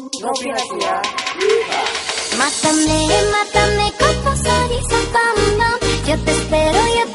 No financiar. Mátame, mátame con tu sonrisa, bam, bam. Yo te espero, yo te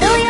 Pero